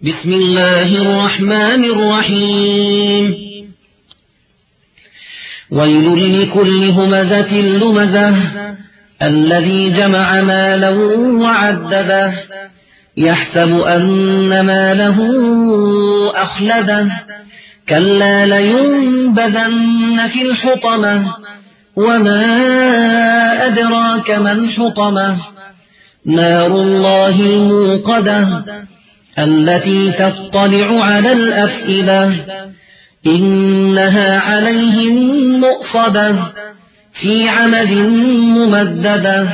بسم الله الرحمن الرحيم. ويل لكل همزة لمزة. الذي جمع مالا وعدده. يحسب أن ماله أخلده. كلا لينبذن في الحطمة. وما أدراك ما الحطمة. نار الله الموقدة. التي تطلع على الأفئدة إنها عليهم مؤصدة في عمد ممددة.